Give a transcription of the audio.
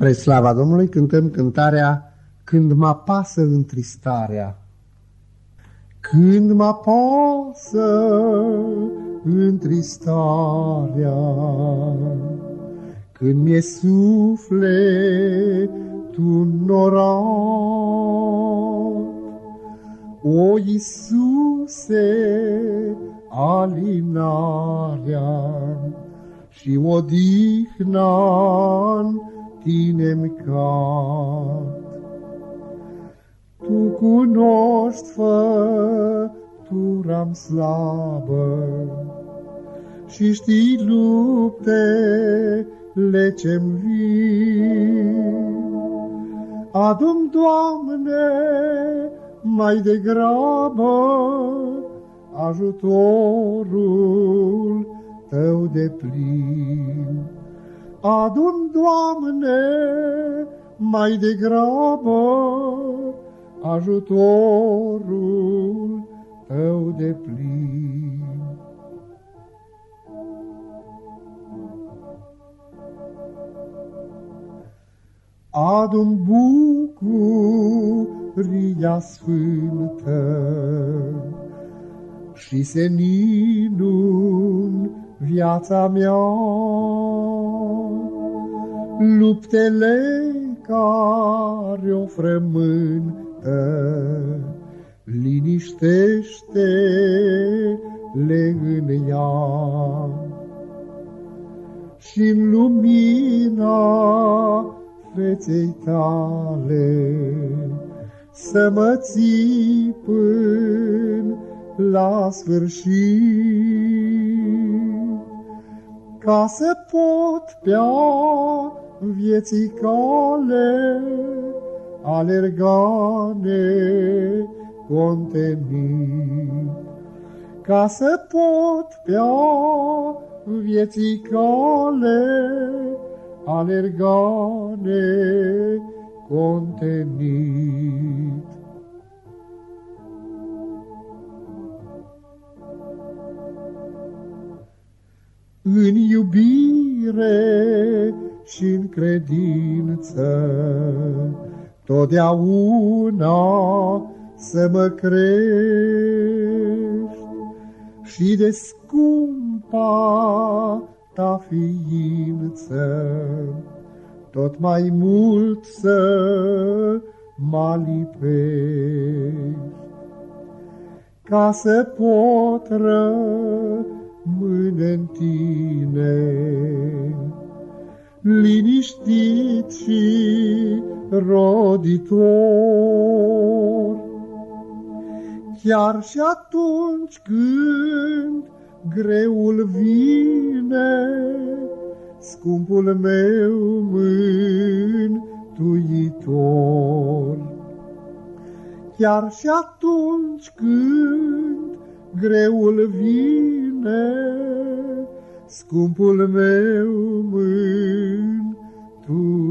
Spre slava Domnului cântăm cântarea Când mă pasă întristarea. Când mă pasă întristarea, Când mi-e sufletul norat, O Iisuse, alinarea și odihna tine-mi Tu cunoști fătura-mi slabă și știi luptele ce-mi vin. Adum, Doamne, mai degrabă ajutorul Tău de plin. Adun, Doamne, mai degrabă ajutorul Tău de plin. Adun bucuria sfântă și seninul viața mea luptele care o frământă, liniștește-le în ea. și în lumina feței tale să mă ții până la sfârșit, ca să pot pe vieții cale, alergane contenit. Ca să pot pe vieții cale, alergane contenit. În iubire și în credință, totdeauna să mă crești și de scumpa ta ființă, tot mai mult să mă lipești, ca să pot rămâne în tine liniștit și roditor. Chiar și atunci când greul vine, scumpul meu mântuitor. Chiar și atunci când greul vine, scumpul meu mântuitor.